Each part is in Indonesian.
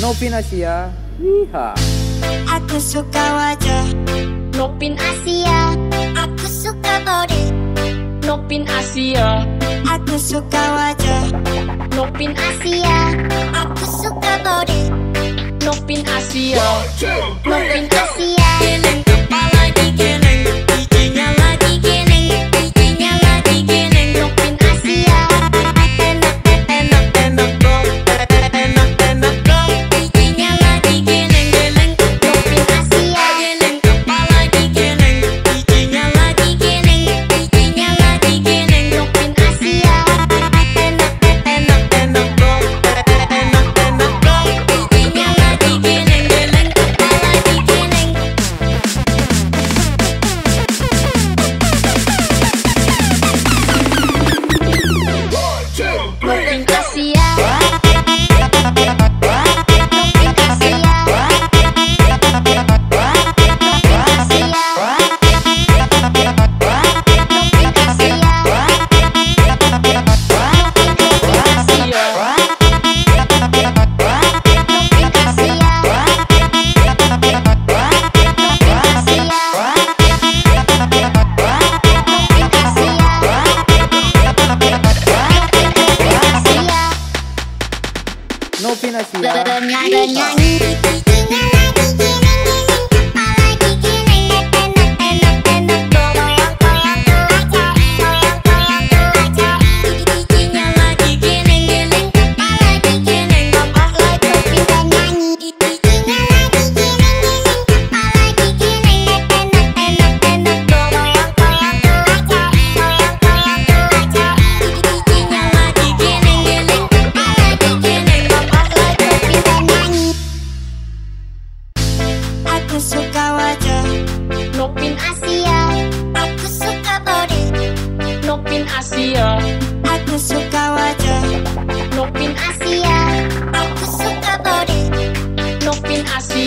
Nopin Asia. Iha. Aku suka wajah Nopin Asia. Aku suka body Nopin Asia. Aku suka wajah Nopin Asia. Aku suka body Nopin Asia. One, two, Nopin Asia. Yeah. No peanut, ya.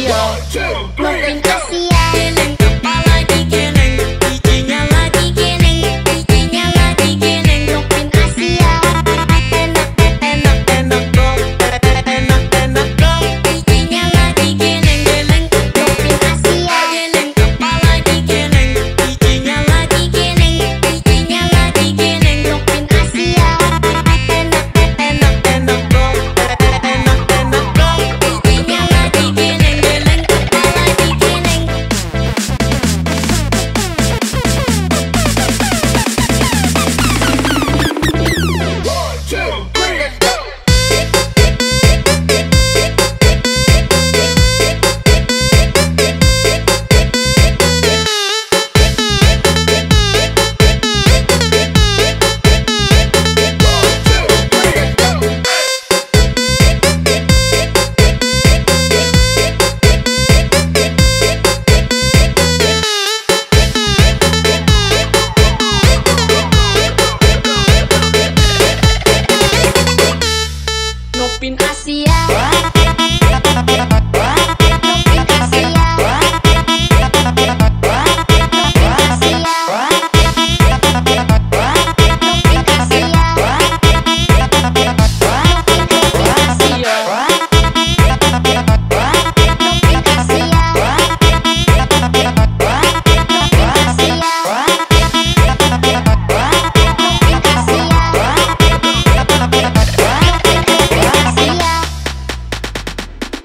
One, two,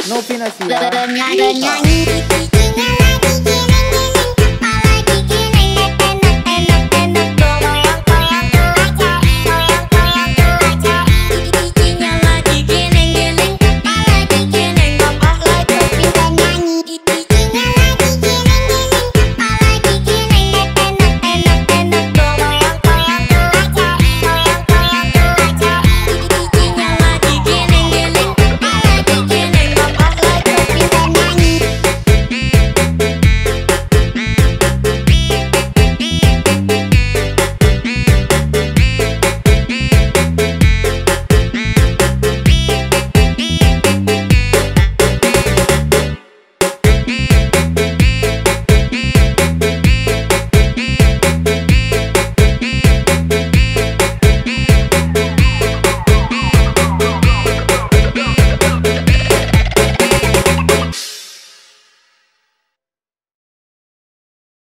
No peanut, ya.